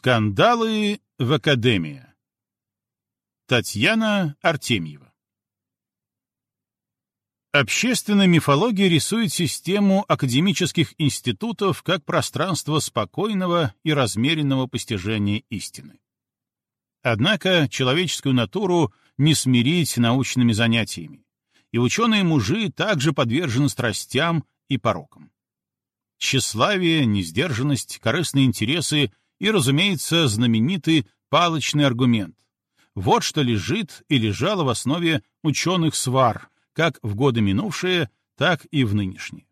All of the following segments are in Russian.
Скандалы в Академии. Татьяна Артемьева. Общественная мифология рисует систему академических институтов как пространство спокойного и размеренного постижения истины. Однако человеческую натуру не смирить научными занятиями, и ученые-мужи также подвержены страстям и порокам. Тщеславие, несдержанность, корыстные интересы и, разумеется, знаменитый палочный аргумент. Вот что лежит и лежало в основе ученых свар, как в годы минувшие, так и в нынешние.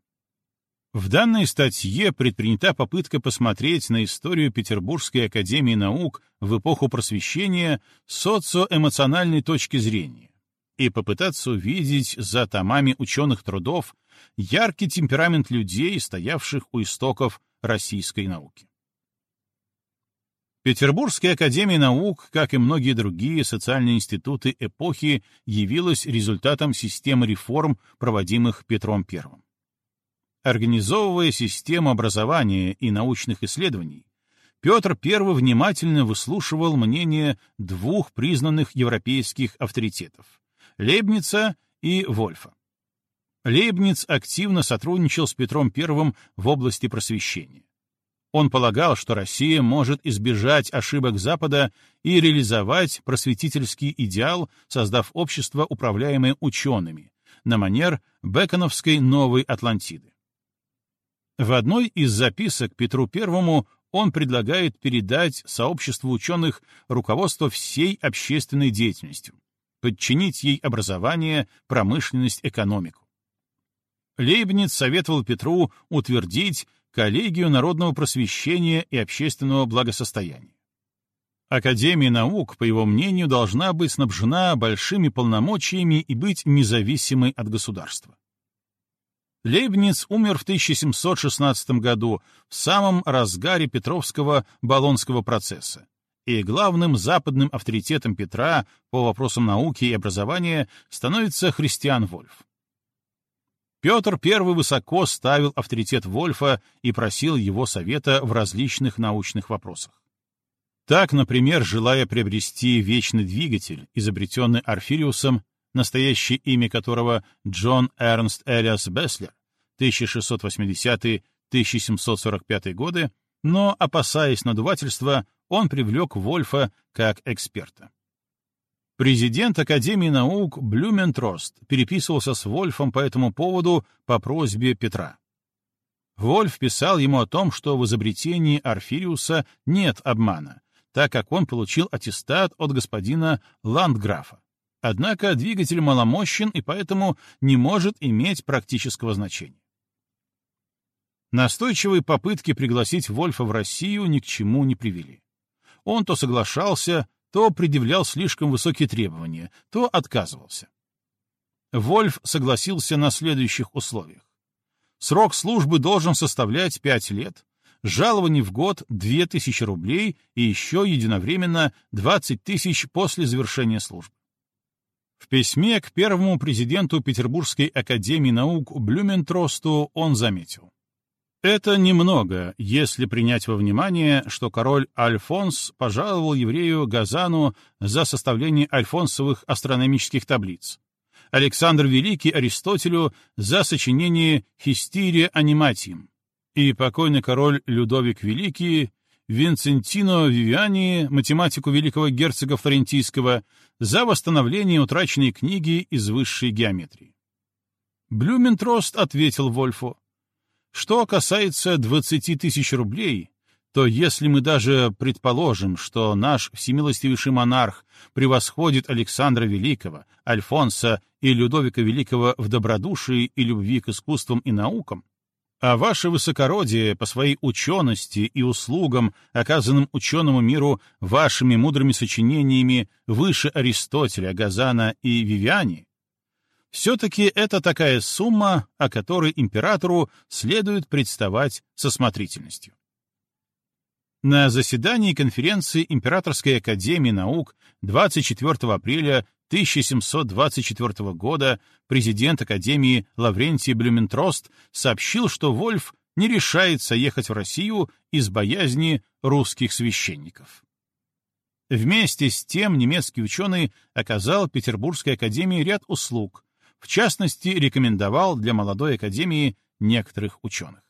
В данной статье предпринята попытка посмотреть на историю Петербургской академии наук в эпоху просвещения с социоэмоциональной точки зрения и попытаться увидеть за томами ученых трудов яркий темперамент людей, стоявших у истоков российской науки. Петербургская академия наук, как и многие другие социальные институты эпохи, явилась результатом системы реформ, проводимых Петром I. Организовывая систему образования и научных исследований, Петр I внимательно выслушивал мнение двух признанных европейских авторитетов — Лейбница и Вольфа. Лейбниц активно сотрудничал с Петром I в области просвещения. Он полагал, что Россия может избежать ошибок Запада и реализовать просветительский идеал, создав общество, управляемое учеными, на манер Беконовской Новой Атлантиды. В одной из записок Петру I он предлагает передать сообществу ученых руководство всей общественной деятельностью, подчинить ей образование, промышленность, экономику. Лейбниц советовал Петру утвердить коллегию народного просвещения и общественного благосостояния. Академия наук, по его мнению, должна быть снабжена большими полномочиями и быть независимой от государства. Лейбниц умер в 1716 году, в самом разгаре Петровского Болонского процесса, и главным западным авторитетом Петра по вопросам науки и образования становится Христиан Вольф. Петр I высоко ставил авторитет Вольфа и просил его совета в различных научных вопросах. Так, например, желая приобрести вечный двигатель, изобретенный Арфириусом, настоящее имя которого Джон Эрнст Элиас Беслер, 1680-1745 годы, но, опасаясь надувательства, он привлек Вольфа как эксперта. Президент Академии наук Блюментрост переписывался с Вольфом по этому поводу по просьбе Петра. Вольф писал ему о том, что в изобретении Арфириуса нет обмана, так как он получил аттестат от господина Ландграфа. Однако двигатель маломощен и поэтому не может иметь практического значения. Настойчивые попытки пригласить Вольфа в Россию ни к чему не привели. Он то соглашался, то предъявлял слишком высокие требования, то отказывался. Вольф согласился на следующих условиях. Срок службы должен составлять 5 лет, жалование в год 2000 рублей и еще единовременно 20 тысяч после завершения службы. В письме к первому президенту Петербургской академии наук Блюментросту он заметил. Это немного, если принять во внимание, что король Альфонс пожаловал еврею Газану за составление альфонсовых астрономических таблиц, Александр Великий Аристотелю за сочинение «Хистирия аниматием» и покойный король Людовик Великий Винцентино Вивиани, математику великого герцога Флорентийского, за восстановление утраченной книги из высшей геометрии. Блюментрост ответил Вольфу, что касается 20 тысяч рублей, то если мы даже предположим, что наш всемилостивейший монарх превосходит Александра Великого, Альфонса и Людовика Великого в добродушии и любви к искусствам и наукам, а ваше высокородие по своей учености и услугам, оказанным ученому миру вашими мудрыми сочинениями выше Аристотеля, Газана и Вивиани, все-таки это такая сумма, о которой императору следует представать со смотрительностью. На заседании конференции Императорской академии наук 24 апреля 1724 года президент Академии Лаврентий Блюментрост сообщил, что Вольф не решается ехать в Россию из боязни русских священников. Вместе с тем немецкий ученый оказал Петербургской академии ряд услуг, в частности, рекомендовал для молодой академии некоторых ученых.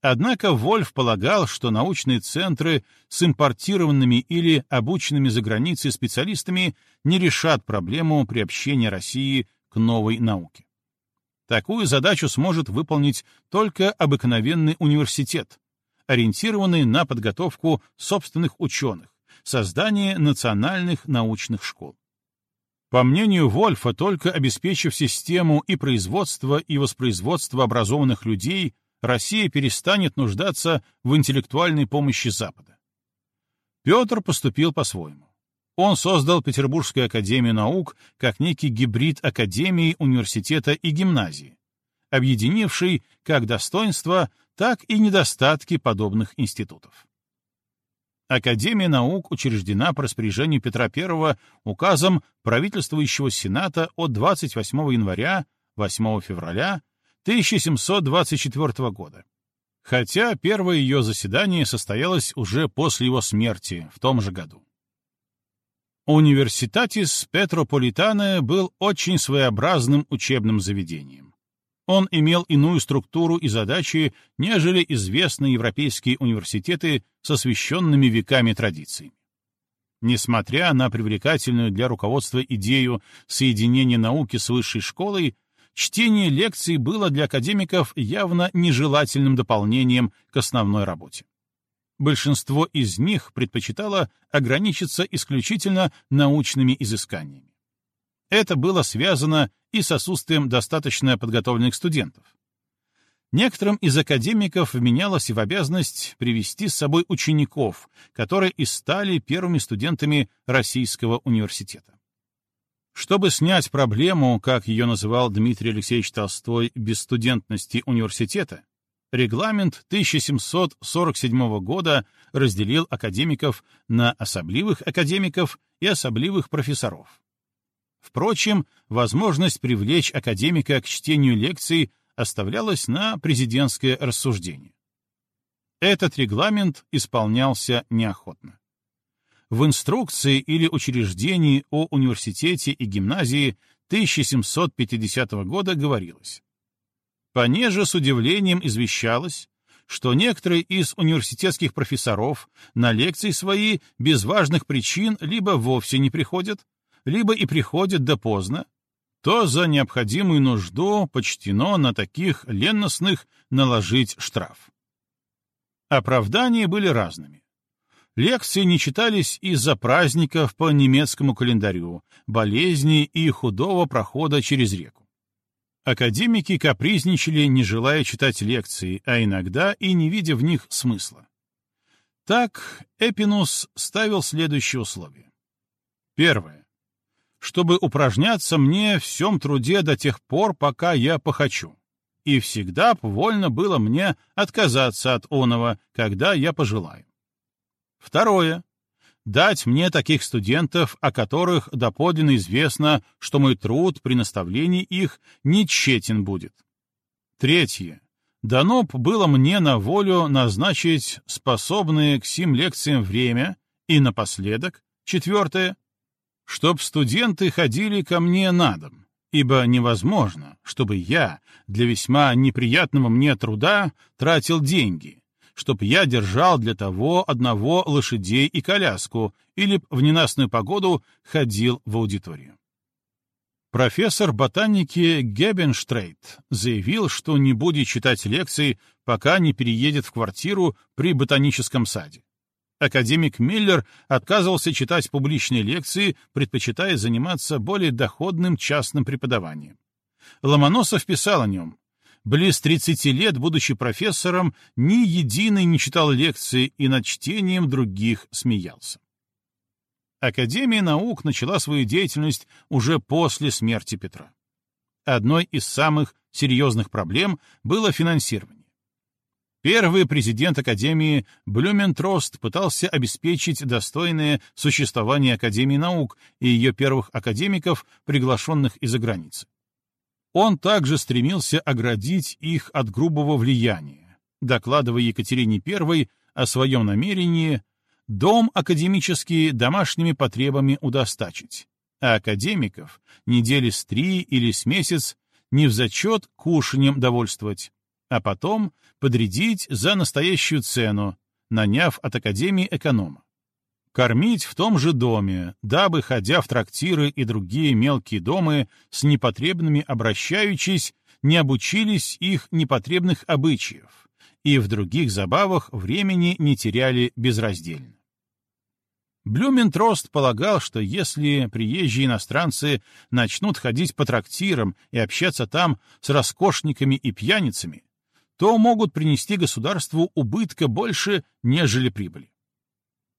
Однако Вольф полагал, что научные центры с импортированными или обученными за границей специалистами не решат проблему приобщения России к новой науке. Такую задачу сможет выполнить только обыкновенный университет, ориентированный на подготовку собственных ученых, создание национальных научных школ. По мнению Вольфа, только обеспечив систему и производства, и воспроизводства образованных людей, Россия перестанет нуждаться в интеллектуальной помощи Запада. Петр поступил по-своему. Он создал Петербургскую академию наук как некий гибрид академии, университета и гимназии, объединивший как достоинства, так и недостатки подобных институтов. Академия наук учреждена по распоряжению Петра I указом правительствующего Сената от 28 января 8 февраля 1724 года. Хотя первое ее заседание состоялось уже после его смерти в том же году. Университатис Петрополитане был очень своеобразным учебным заведением. Он имел иную структуру и задачи, нежели известные европейские университеты с освященными веками традициями. Несмотря на привлекательную для руководства идею соединения науки с высшей школой, чтение лекций было для академиков явно нежелательным дополнением к основной работе. Большинство из них предпочитало ограничиться исключительно научными изысканиями. Это было связано и с отсутствием достаточно подготовленных студентов. Некоторым из академиков вменялось в обязанность привести с собой учеников, которые и стали первыми студентами Российского университета. Чтобы снять проблему, как ее называл Дмитрий Алексеевич Толстой, бесстудентности университета, регламент 1747 года разделил академиков на особливых академиков и особливых профессоров. Впрочем, возможность привлечь академика к чтению лекций оставлялась на президентское рассуждение. Этот регламент исполнялся неохотно. В инструкции или учреждении о университете и гимназии 1750 года говорилось. Понеже с удивлением извещалось, что некоторые из университетских профессоров на лекции свои без важных причин либо вовсе не приходят, либо и приходят да поздно, то за необходимую нужду почтено на таких ленностных наложить штраф. Оправдания были разными. Лекции не читались из-за праздников по немецкому календарю, болезней и худого прохода через реку. Академики капризничали, не желая читать лекции, а иногда и не видя в них смысла. Так Эпинус ставил следующие условия. Первое. Чтобы упражняться мне в всем труде до тех пор, пока я похочу. И всегда вольно было мне отказаться от оного, когда я пожелаю. Второе. Дать мне таких студентов, о которых доподлинно известно, что мой труд при наставлении их не тщетен будет. Третье. Дано было мне на волю назначить способные к сим лекциям время, и напоследок, четвертое, чтоб студенты ходили ко мне на дом, ибо невозможно, чтобы я для весьма неприятного мне труда тратил деньги, чтоб я держал для того одного лошадей и коляску, или в ненастную погоду ходил в аудиторию. Профессор ботаники Гебенштрейт заявил, что не будет читать лекции, пока не переедет в квартиру при ботаническом саде. Академик Миллер отказывался читать публичные лекции, предпочитая заниматься более доходным частным преподаванием. Ломоносов писал о нем Близ 30 лет, будучи профессором, ни единый не читал лекции и над чтением других смеялся. Академия наук начала свою деятельность уже после смерти Петра. Одной из самых серьезных проблем было финансирование. Первый президент Академии Блюментрост пытался обеспечить достойное существование Академии наук и ее первых академиков, приглашенных из-за границы. Он также стремился оградить их от грубого влияния, докладывая Екатерине I о своем намерении дом академический домашними потребами удостачить, а академиков недели с три или с месяц не в зачет кушаньем довольствовать, а потом подрядить за настоящую цену, наняв от академии эконома. Кормить в том же доме, дабы, ходя в трактиры и другие мелкие дома, с непотребными обращаючись, не обучились их непотребных обычаев и в других забавах времени не теряли безраздельно. Блюментрост полагал, что если приезжие иностранцы начнут ходить по трактирам и общаться там с роскошниками и пьяницами, то могут принести государству убытка больше, нежели прибыли.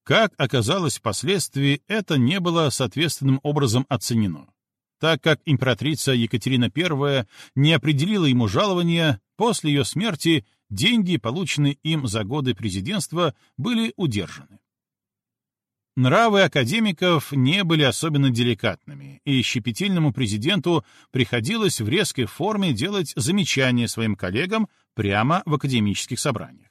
Как оказалось впоследствии, это не было соответственным образом оценено. Так как императрица Екатерина I не определила ему жалования, после ее смерти деньги, полученные им за годы президентства, были удержаны. Нравы академиков не были особенно деликатными, и щепетильному президенту приходилось в резкой форме делать замечания своим коллегам прямо в академических собраниях.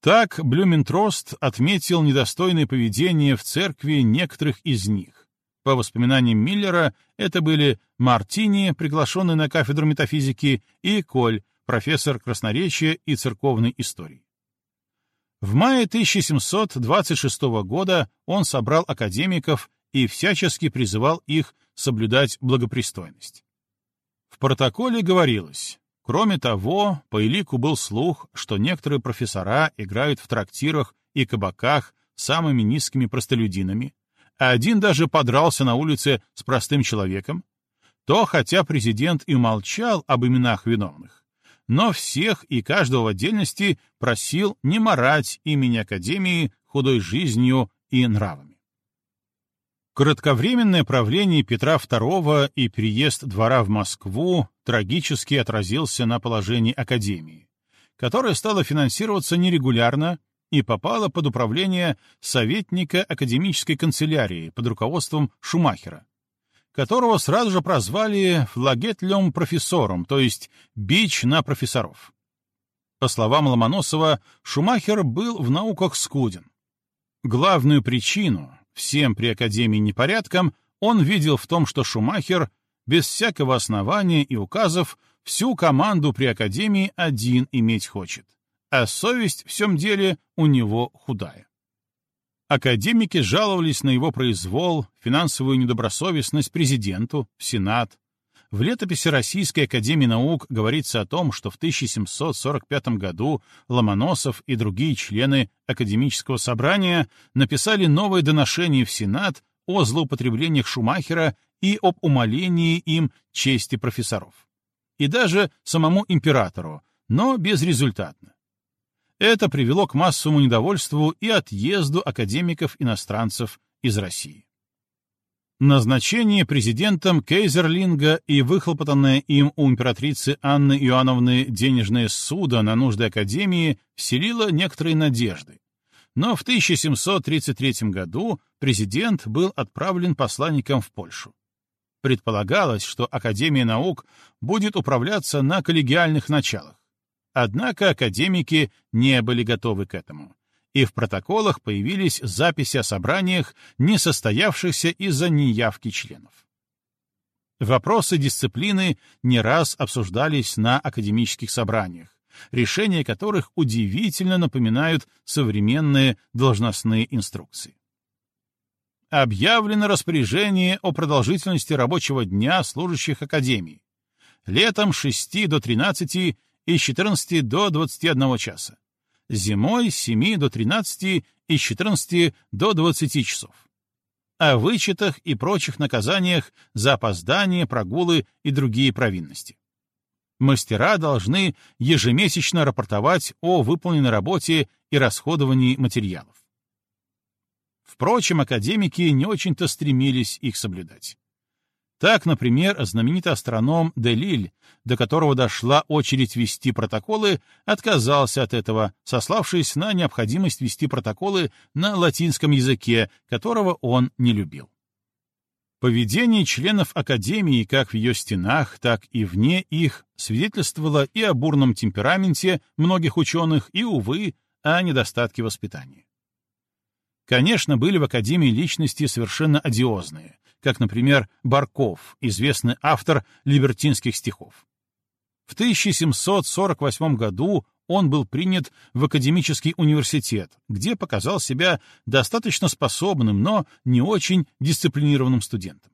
Так Блюментрост отметил недостойное поведение в церкви некоторых из них. По воспоминаниям Миллера, это были Мартини, приглашенный на кафедру метафизики, и Коль, профессор красноречия и церковной истории. В мае 1726 года он собрал академиков и всячески призывал их соблюдать благопристойность. В протоколе говорилось, Кроме того, по элику был слух, что некоторые профессора играют в трактирах и кабаках самыми низкими простолюдинами, а один даже подрался на улице с простым человеком, то, хотя президент и молчал об именах виновных, но всех и каждого в отдельности просил не марать имени Академии худой жизнью и нравами. Кратковременное правление Петра II и переезд двора в Москву трагически отразился на положении Академии, которая стала финансироваться нерегулярно и попала под управление советника академической канцелярии под руководством Шумахера, которого сразу же прозвали флагетлем профессором, то есть бич на профессоров. По словам Ломоносова, Шумахер был в науках скуден. Главную причину, всем при Академии непорядкам, он видел в том, что Шумахер без всякого основания и указов всю команду при Академии один иметь хочет, а совесть в всем деле у него худая. Академики жаловались на его произвол, финансовую недобросовестность президенту, в Сенат. В летописи Российской Академии Наук говорится о том, что в 1745 году Ломоносов и другие члены Академического собрания написали новое доношение в Сенат о злоупотреблениях Шумахера и об умолении им чести профессоров. И даже самому императору, но безрезультатно. Это привело к массовому недовольству и отъезду академиков-иностранцев из России. Назначение президентом Кейзерлинга и выхлопотанное им у императрицы Анны Иоанновны денежное суда на нужды Академии вселило некоторые надежды. Но в 1733 году президент был отправлен посланником в Польшу. Предполагалось, что Академия наук будет управляться на коллегиальных началах. Однако академики не были готовы к этому, и в протоколах появились записи о собраниях, не состоявшихся из-за неявки членов. Вопросы дисциплины не раз обсуждались на академических собраниях, решения которых удивительно напоминают современные должностные инструкции объявлено распоряжение о продолжительности рабочего дня служащих Академии. Летом с 6 до 13 и с 14 до 21 часа. Зимой с 7 до 13 и с 14 до 20 часов. О вычетах и прочих наказаниях за опоздание, прогулы и другие провинности. Мастера должны ежемесячно рапортовать о выполненной работе и расходовании материалов. Впрочем, академики не очень-то стремились их соблюдать. Так, например, знаменитый астроном Делиль, до которого дошла очередь вести протоколы, отказался от этого, сославшись на необходимость вести протоколы на латинском языке, которого он не любил. Поведение членов Академии как в ее стенах, так и вне их свидетельствовало и о бурном темпераменте многих ученых, и, увы, о недостатке воспитания. Конечно, были в Академии личности совершенно одиозные, как, например, Барков, известный автор либертинских стихов. В 1748 году он был принят в академический университет, где показал себя достаточно способным, но не очень дисциплинированным студентом.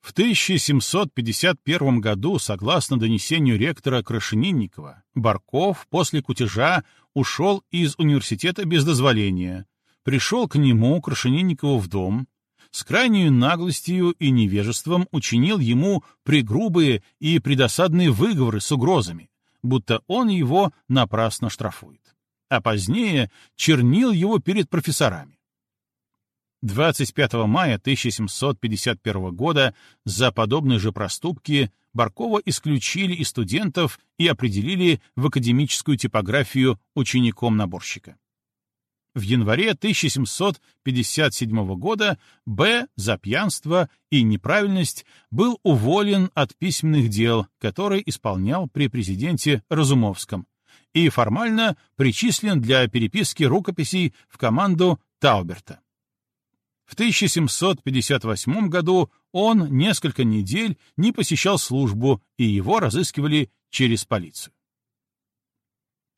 В 1751 году, согласно донесению ректора Крашенинникова, Барков после кутежа ушел из университета без дозволения, пришел к нему, Крашенинникову, в дом, с крайней наглостью и невежеством учинил ему пригрубые и предосадные выговоры с угрозами, будто он его напрасно штрафует. А позднее чернил его перед профессорами. 25 мая 1751 года за подобные же проступки Баркова исключили из студентов и определили в академическую типографию учеником-наборщика. В январе 1757 года Б. за пьянство и неправильность был уволен от письменных дел, которые исполнял при президенте Разумовском, и формально причислен для переписки рукописей в команду Тауберта. В 1758 году он несколько недель не посещал службу, и его разыскивали через полицию.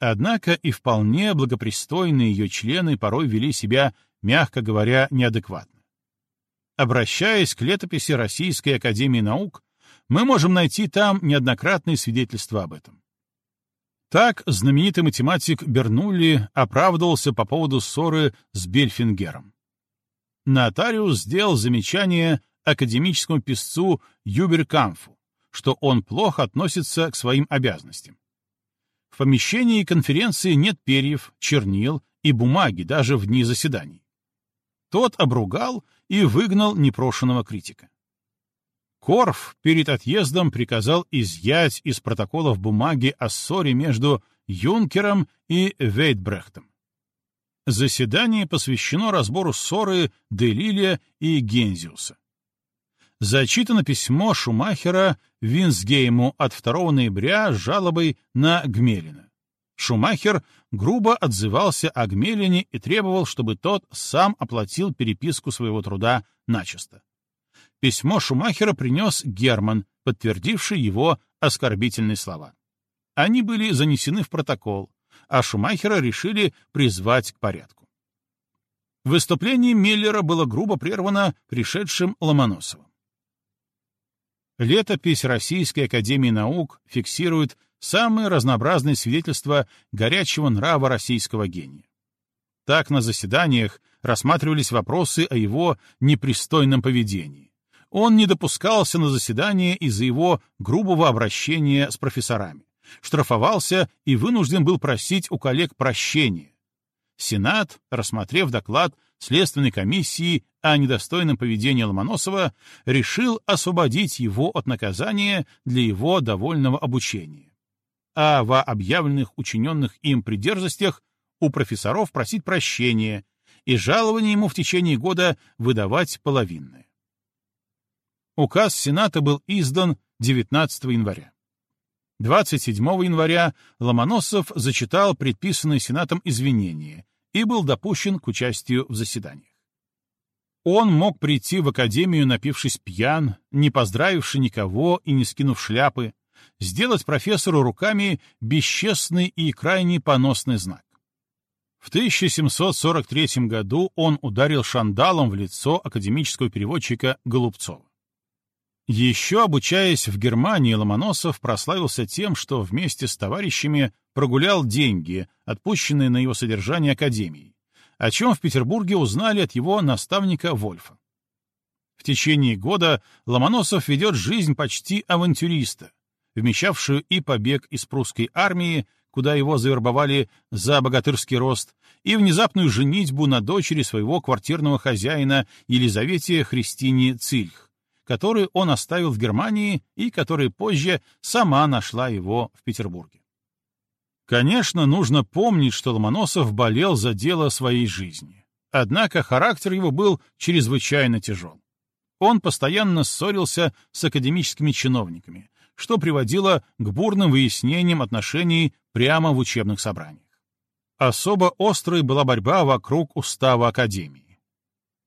Однако и вполне благопристойные ее члены порой вели себя, мягко говоря, неадекватно. Обращаясь к летописи Российской Академии Наук, мы можем найти там неоднократные свидетельства об этом. Так знаменитый математик Бернулли оправдывался по поводу ссоры с Бельфингером. Нотариус сделал замечание академическому писцу Юберкамфу, что он плохо относится к своим обязанностям. В помещении конференции нет перьев, чернил и бумаги даже в дни заседаний. Тот обругал и выгнал непрошенного критика. Корф перед отъездом приказал изъять из протоколов бумаги о ссоре между Юнкером и Вейтбрехтом. Заседание посвящено разбору ссоры Делилия и Гензиуса зачитано письмо Шумахера Винсгейму от 2 ноября с жалобой на Гмелина. Шумахер грубо отзывался о Гмелине и требовал, чтобы тот сам оплатил переписку своего труда начисто. Письмо Шумахера принес Герман, подтвердивший его оскорбительные слова. Они были занесены в протокол, а Шумахера решили призвать к порядку. Выступление Миллера было грубо прервано пришедшим Ломоносовым. Летопись Российской Академии Наук фиксирует самые разнообразные свидетельства горячего нрава российского гения. Так на заседаниях рассматривались вопросы о его непристойном поведении. Он не допускался на заседание из-за его грубого обращения с профессорами, штрафовался и вынужден был просить у коллег прощения. Сенат, рассмотрев доклад, Следственной комиссии о недостойном поведении Ломоносова решил освободить его от наказания для его довольного обучения. А во объявленных учиненных им придерзостях у профессоров просить прощения и жалование ему в течение года выдавать половинное. Указ Сената был издан 19 января. 27 января Ломоносов зачитал предписанные Сенатом извинения и был допущен к участию в заседаниях. Он мог прийти в академию, напившись пьян, не поздравивши никого и не скинув шляпы, сделать профессору руками бесчестный и крайне поносный знак. В 1743 году он ударил шандалом в лицо академического переводчика Голубцова. Еще обучаясь в Германии, Ломоносов прославился тем, что вместе с товарищами прогулял деньги, отпущенные на его содержание Академией, о чем в Петербурге узнали от его наставника Вольфа. В течение года Ломоносов ведет жизнь почти авантюриста, вмещавшую и побег из прусской армии, куда его завербовали за богатырский рост, и внезапную женитьбу на дочери своего квартирного хозяина Елизавете Христине Цильх, которую он оставил в Германии и которая позже сама нашла его в Петербурге. Конечно, нужно помнить, что Ломоносов болел за дело своей жизни. Однако характер его был чрезвычайно тяжел. Он постоянно ссорился с академическими чиновниками, что приводило к бурным выяснениям отношений прямо в учебных собраниях. Особо острой была борьба вокруг устава Академии.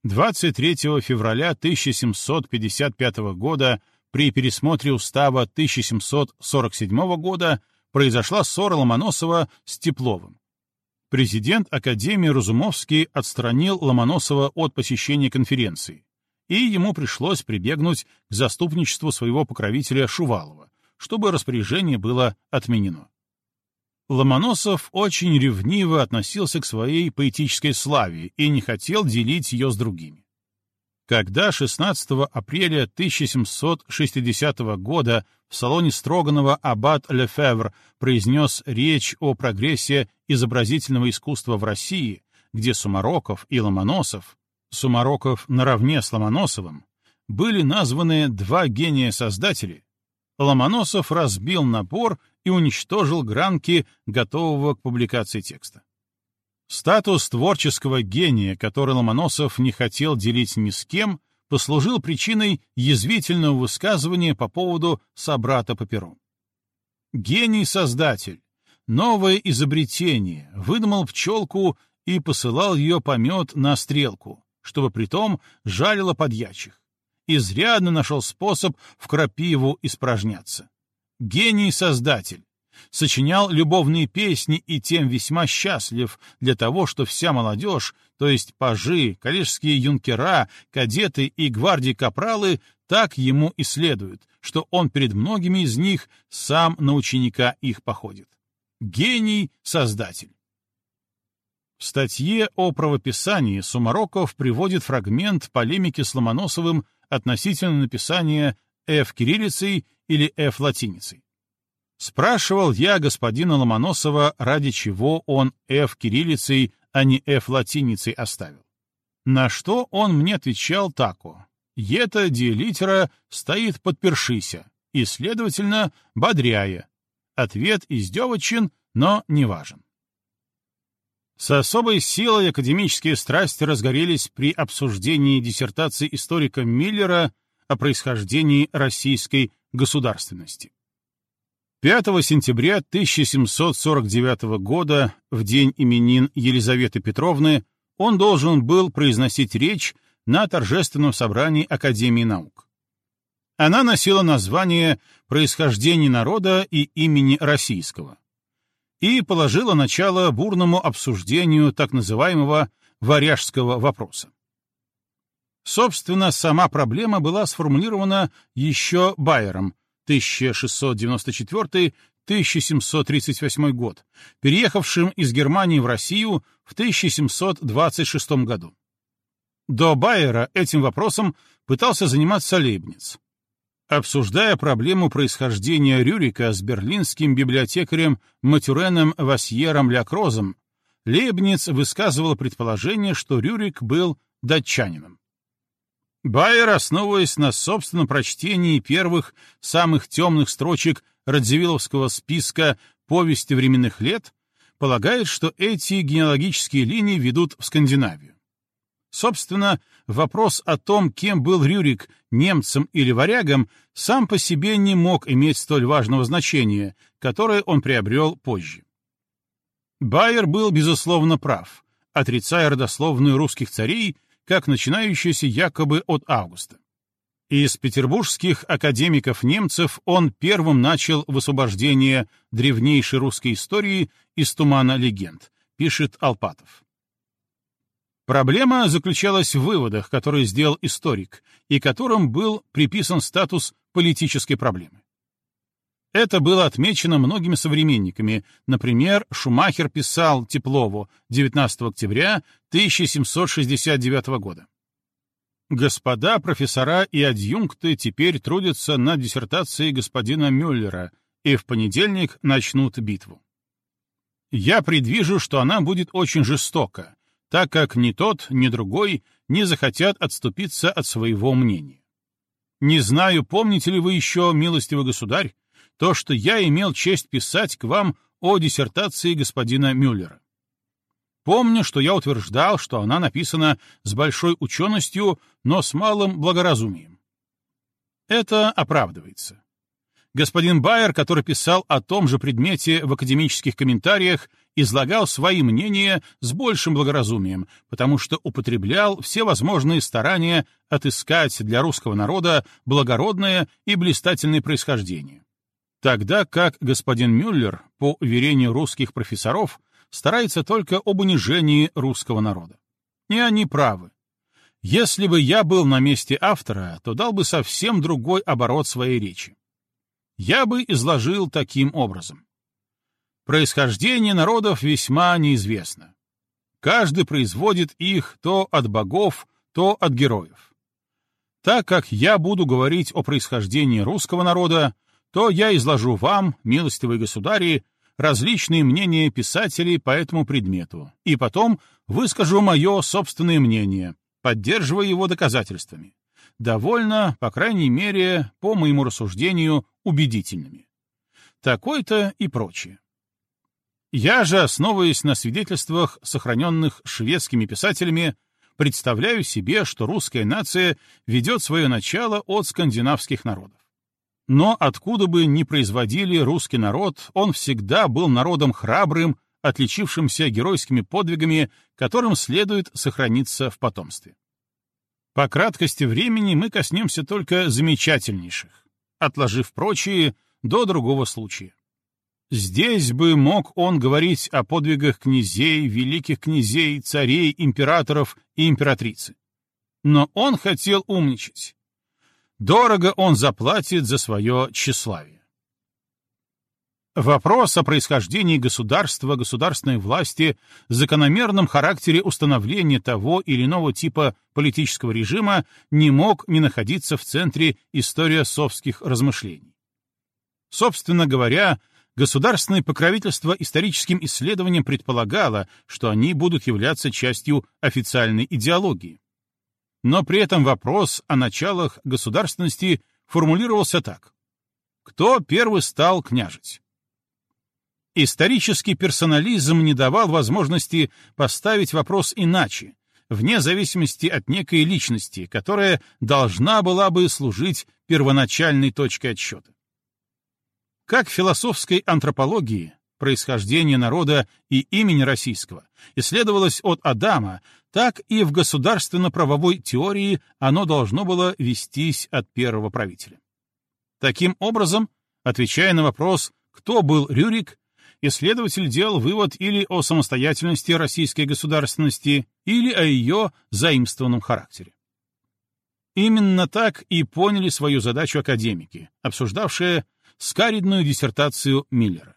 23 февраля 1755 года при пересмотре устава 1747 года произошла ссора Ломоносова с Тепловым. Президент Академии Разумовский отстранил Ломоносова от посещения конференции, и ему пришлось прибегнуть к заступничеству своего покровителя Шувалова, чтобы распоряжение было отменено. Ломоносов очень ревниво относился к своей поэтической славе и не хотел делить ее с другими. Когда 16 апреля 1760 года в салоне Строганова аббат Лефевр произнес речь о прогрессе изобразительного искусства в России, где Сумароков и Ломоносов, Сумароков наравне с Ломоносовым, были названы два гения-создатели, Ломоносов разбил набор и уничтожил гранки готового к публикации текста. Статус творческого гения, который Ломоносов не хотел делить ни с кем, послужил причиной язвительного высказывания по поводу собрата по перу. Гений-создатель, новое изобретение, выдумал пчелку и посылал ее помет на стрелку, чтобы притом жалила подьячих. Изрядно нашел способ в крапиву испражняться. Гений-создатель, сочинял любовные песни и тем весьма счастлив для того, что вся молодежь, то есть пажи, коллежские юнкера, кадеты и гвардии-капралы, так ему и следуют, что он перед многими из них сам на ученика их походит. Гений-создатель. В статье о правописании Сумароков приводит фрагмент полемики с Ломоносовым относительно написания «Ф» кириллицей или «Ф» латиницей. Спрашивал я господина Ломоносова, ради чего он «Ф» кириллицей, а не «Ф» латиницей оставил. На что он мне отвечал тако. «Ета диэлитера стоит подпершися, и, следовательно, бодряя». Ответ издевочен, но не важен. С особой силой академические страсти разгорелись при обсуждении диссертации историка Миллера о происхождении российской государственности. 5 сентября 1749 года, в день именин Елизаветы Петровны, он должен был произносить речь на торжественном собрании Академии наук. Она носила название «Происхождение народа и имени российского» и положила начало бурному обсуждению так называемого «варяжского вопроса». Собственно, сама проблема была сформулирована еще Байером 1694-1738 год, переехавшим из Германии в Россию в 1726 году. До Байера этим вопросом пытался заниматься Лейбниц. Обсуждая проблему происхождения Рюрика с берлинским библиотекарем Матюреном Васьером Лякрозом, Лейбниц высказывал предположение, что Рюрик был датчанином. Байер, основываясь на собственном прочтении первых, самых темных строчек Радзивилловского списка «Повести временных лет», полагает, что эти генеалогические линии ведут в Скандинавию. Собственно, вопрос о том, кем был Рюрик, немцем или варягом, сам по себе не мог иметь столь важного значения, которое он приобрел позже. Байер был, безусловно, прав, отрицая родословную русских царей как начинающийся якобы от Августа. Из петербургских академиков-немцев он первым начал высвобождение древнейшей русской истории из тумана легенд, пишет Алпатов. Проблема заключалась в выводах, которые сделал историк, и которым был приписан статус политической проблемы. Это было отмечено многими современниками. Например, Шумахер писал Теплову 19 октября 1769 года. Господа профессора и адъюнкты теперь трудятся над диссертацией господина Мюллера и в понедельник начнут битву. Я предвижу, что она будет очень жестока, так как ни тот, ни другой не захотят отступиться от своего мнения. Не знаю, помните ли вы еще, милостивый государь, то, что я имел честь писать к вам о диссертации господина Мюллера. Помню, что я утверждал, что она написана с большой ученостью, но с малым благоразумием. Это оправдывается. Господин Байер, который писал о том же предмете в академических комментариях, излагал свои мнения с большим благоразумием, потому что употреблял все возможные старания отыскать для русского народа благородное и блистательное происхождение. Тогда как господин Мюллер, по уверению русских профессоров, старается только об унижении русского народа. И они правы. Если бы я был на месте автора, то дал бы совсем другой оборот своей речи. Я бы изложил таким образом. Происхождение народов весьма неизвестно. Каждый производит их то от богов, то от героев. Так как я буду говорить о происхождении русского народа, то я изложу вам, милостивые государи, различные мнения писателей по этому предмету, и потом выскажу мое собственное мнение, поддерживая его доказательствами. Довольно, по крайней мере, по моему рассуждению, убедительными. Такой-то и прочее. Я же, основываясь на свидетельствах, сохраненных шведскими писателями, представляю себе, что русская нация ведет свое начало от скандинавских народов. Но откуда бы ни производили русский народ, он всегда был народом храбрым, отличившимся геройскими подвигами, которым следует сохраниться в потомстве. По краткости времени мы коснемся только замечательнейших, отложив прочие до другого случая. Здесь бы мог он говорить о подвигах князей, великих князей, царей, императоров и императрицы. Но он хотел умничать. Дорого он заплатит за свое тщеславие. Вопрос о происхождении государства, государственной власти, закономерном характере установления того или иного типа политического режима не мог не находиться в центре историосовских размышлений. Собственно говоря, государственное покровительство историческим исследованиям предполагало, что они будут являться частью официальной идеологии. Но при этом вопрос о началах государственности формулировался так. Кто первый стал княжить? Исторический персонализм не давал возможности поставить вопрос иначе, вне зависимости от некой личности, которая должна была бы служить первоначальной точкой отсчета. Как философской антропологии происхождение народа и имени российского исследовалось от Адама, так и в государственно-правовой теории оно должно было вестись от первого правителя. Таким образом, отвечая на вопрос, кто был Рюрик, исследователь делал вывод или о самостоятельности российской государственности, или о ее заимствованном характере. Именно так и поняли свою задачу академики, обсуждавшие скаридную диссертацию Миллера.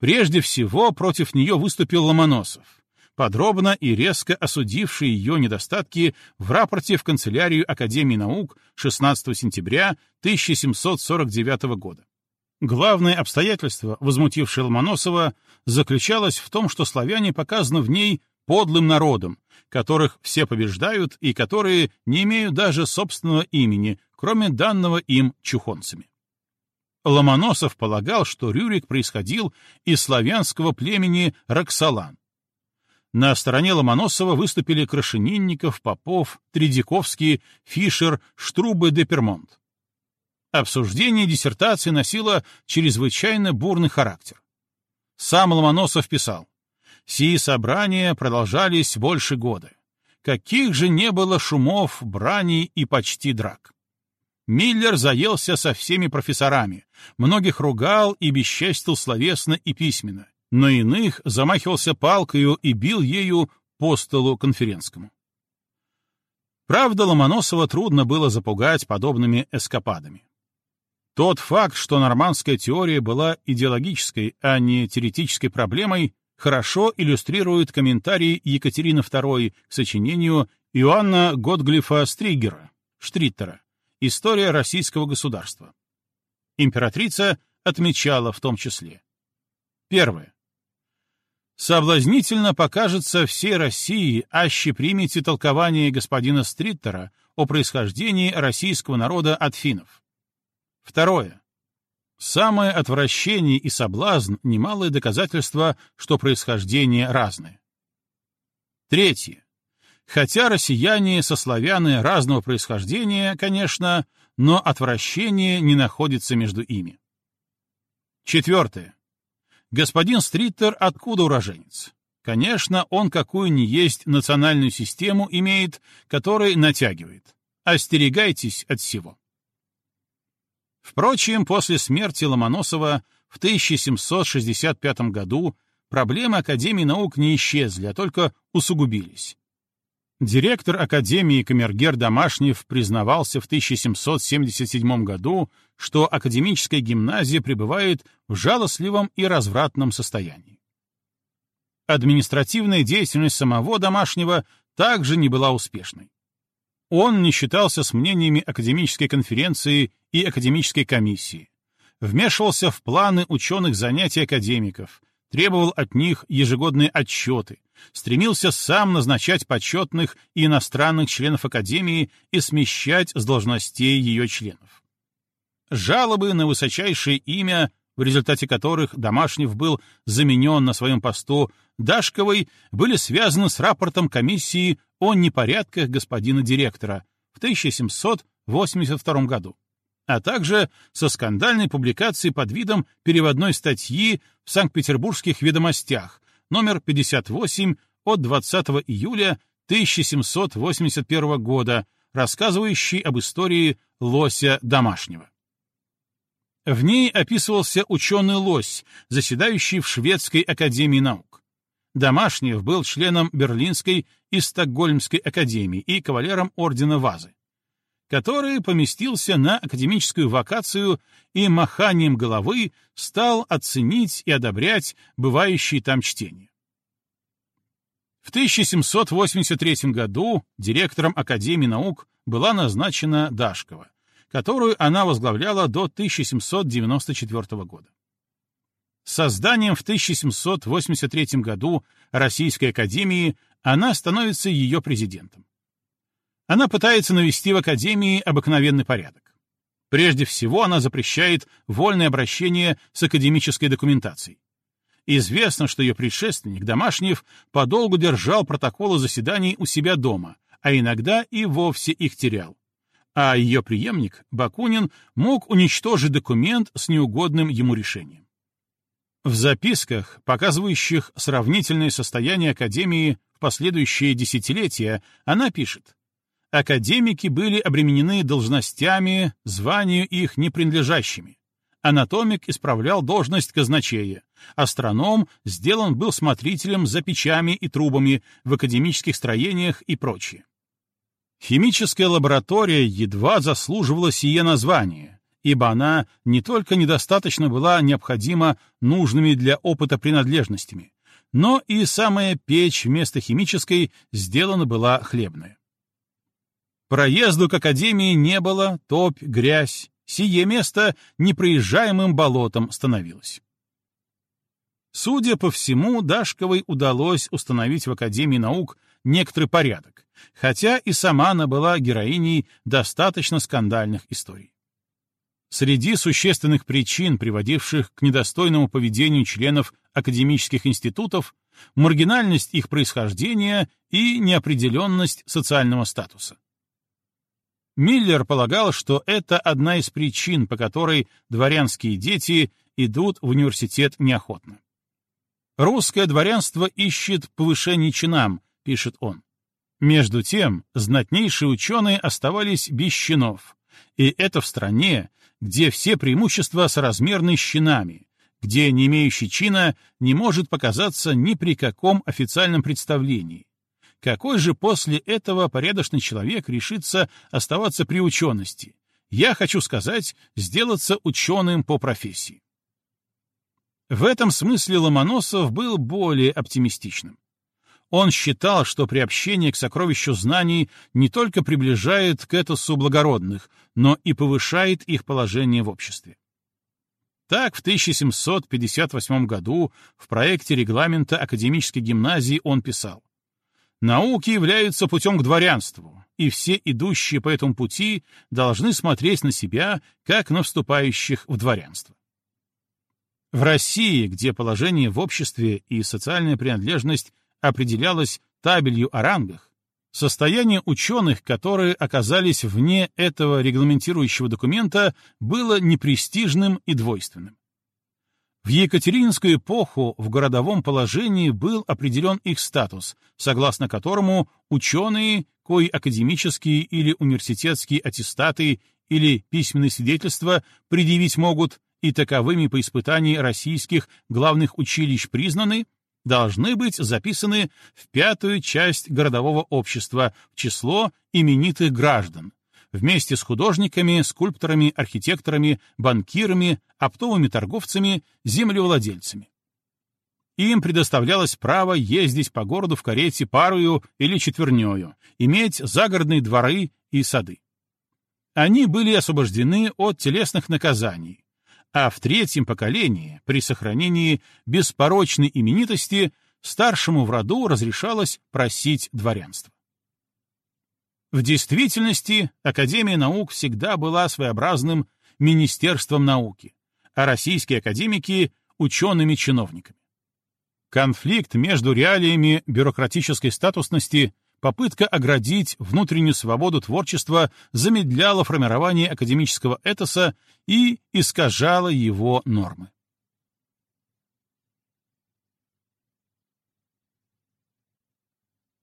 Прежде всего против нее выступил Ломоносов, подробно и резко осудивший ее недостатки в рапорте в канцелярию Академии наук 16 сентября 1749 года. Главное обстоятельство, возмутившее Ломоносова, заключалось в том, что славяне показаны в ней подлым народом, которых все побеждают и которые не имеют даже собственного имени, кроме данного им чухонцами. Ломоносов полагал, что Рюрик происходил из славянского племени Роксолан. На стороне Ломоносова выступили Крашенинников, Попов, Тредяковский, Фишер, Штрубы де Пермонт. Обсуждение диссертации носило чрезвычайно бурный характер. Сам Ломоносов писал, «Сии собрания продолжались больше года. Каких же не было шумов, брани и почти драк. Миллер заелся со всеми профессорами, многих ругал и бесчестил словесно и письменно, но иных замахивался палкою и бил ею по столу конференскому. Правда, Ломоносова трудно было запугать подобными эскападами. Тот факт, что нормандская теория была идеологической, а не теоретической проблемой, хорошо иллюстрирует комментарий Екатерины II к сочинению Иоанна Готглифа Стригера, Штриттера «История российского государства». Императрица отмечала в том числе. Первое. Соблазнительно покажется всей России, аще примете толкование господина Стриттера о происхождении российского народа от финнов. Второе. Самое отвращение и соблазн — немалое доказательство, что происхождение разное. Третье. Хотя россияне со славяны разного происхождения, конечно, но отвращение не находится между ими. Четвертое. Господин Стриттер откуда уроженец? Конечно, он какую ни есть национальную систему имеет, которой натягивает. Остерегайтесь от всего. Впрочем, после смерти Ломоносова в 1765 году проблемы Академии наук не исчезли, а только усугубились. Директор Академии Камергер Домашнев признавался в 1777 году, что академическая гимназия пребывает в жалостливом и развратном состоянии. Административная деятельность самого Домашнего также не была успешной. Он не считался с мнениями академической конференции и академической комиссии, вмешивался в планы ученых занятий академиков, требовал от них ежегодные отчеты, стремился сам назначать почетных и иностранных членов Академии и смещать с должностей ее членов. Жалобы на высочайшее имя, в результате которых Домашнев был заменен на своем посту Дашковой, были связаны с рапортом комиссии о непорядках господина директора в 1782 году а также со скандальной публикацией под видом переводной статьи в Санкт-Петербургских ведомостях номер 58 от 20 июля 1781 года, рассказывающей об истории лося домашнего. В ней описывался ученый лось, заседающий в Шведской академии наук. Домашнев был членом Берлинской и Стокгольмской академии и кавалером ордена Вазы который поместился на академическую вакацию и маханием головы стал оценить и одобрять бывающие там чтения. В 1783 году директором Академии наук была назначена Дашкова, которую она возглавляла до 1794 года. С созданием в 1783 году Российской Академии она становится ее президентом. Она пытается навести в Академии обыкновенный порядок. Прежде всего, она запрещает вольное обращение с академической документацией. Известно, что ее предшественник Домашнев подолгу держал протоколы заседаний у себя дома, а иногда и вовсе их терял. А ее преемник, Бакунин, мог уничтожить документ с неугодным ему решением. В записках, показывающих сравнительное состояние Академии в последующие десятилетия, она пишет академики были обременены должностями, званию их не принадлежащими. Анатомик исправлял должность казначея, астроном сделан был смотрителем за печами и трубами в академических строениях и прочее. Химическая лаборатория едва заслуживала сие название, ибо она не только недостаточно была необходима нужными для опыта принадлежностями, но и самая печь вместо химической сделана была хлебная. Проезду к академии не было, топь, грязь. Сие место непроезжаемым болотом становилось. Судя по всему, Дашковой удалось установить в Академии наук некоторый порядок, хотя и сама она была героиней достаточно скандальных историй. Среди существенных причин, приводивших к недостойному поведению членов академических институтов, маргинальность их происхождения и неопределенность социального статуса. Миллер полагал, что это одна из причин, по которой дворянские дети идут в университет неохотно. «Русское дворянство ищет повышение чинам», — пишет он. Между тем, знатнейшие ученые оставались без чинов, и это в стране, где все преимущества соразмерны с где не имеющий чина не может показаться ни при каком официальном представлении, какой же после этого порядочный человек решится оставаться при учености? Я хочу сказать, сделаться ученым по профессии. В этом смысле Ломоносов был более оптимистичным. Он считал, что приобщение к сокровищу знаний не только приближает к этосу благородных, но и повышает их положение в обществе. Так, в 1758 году в проекте регламента академической гимназии он писал Науки являются путем к дворянству, и все идущие по этому пути должны смотреть на себя, как на вступающих в дворянство. В России, где положение в обществе и социальная принадлежность определялась табелью о рангах, состояние ученых, которые оказались вне этого регламентирующего документа, было непрестижным и двойственным. В Екатерининскую эпоху в городовом положении был определен их статус, согласно которому ученые, кои академические или университетские аттестаты или письменные свидетельства предъявить могут и таковыми по испытании российских главных училищ признаны, должны быть записаны в пятую часть городового общества в число именитых граждан, вместе с художниками, скульпторами, архитекторами, банкирами, оптовыми торговцами, землевладельцами. Им предоставлялось право ездить по городу в карете парою или четвернёю, иметь загородные дворы и сады. Они были освобождены от телесных наказаний, а в третьем поколении, при сохранении беспорочной именитости, старшему в роду разрешалось просить дворянство. В действительности Академия наук всегда была своеобразным Министерством науки, а российские академики — учеными-чиновниками. Конфликт между реалиями бюрократической статусности, попытка оградить внутреннюю свободу творчества замедляла формирование академического этоса и искажала его нормы.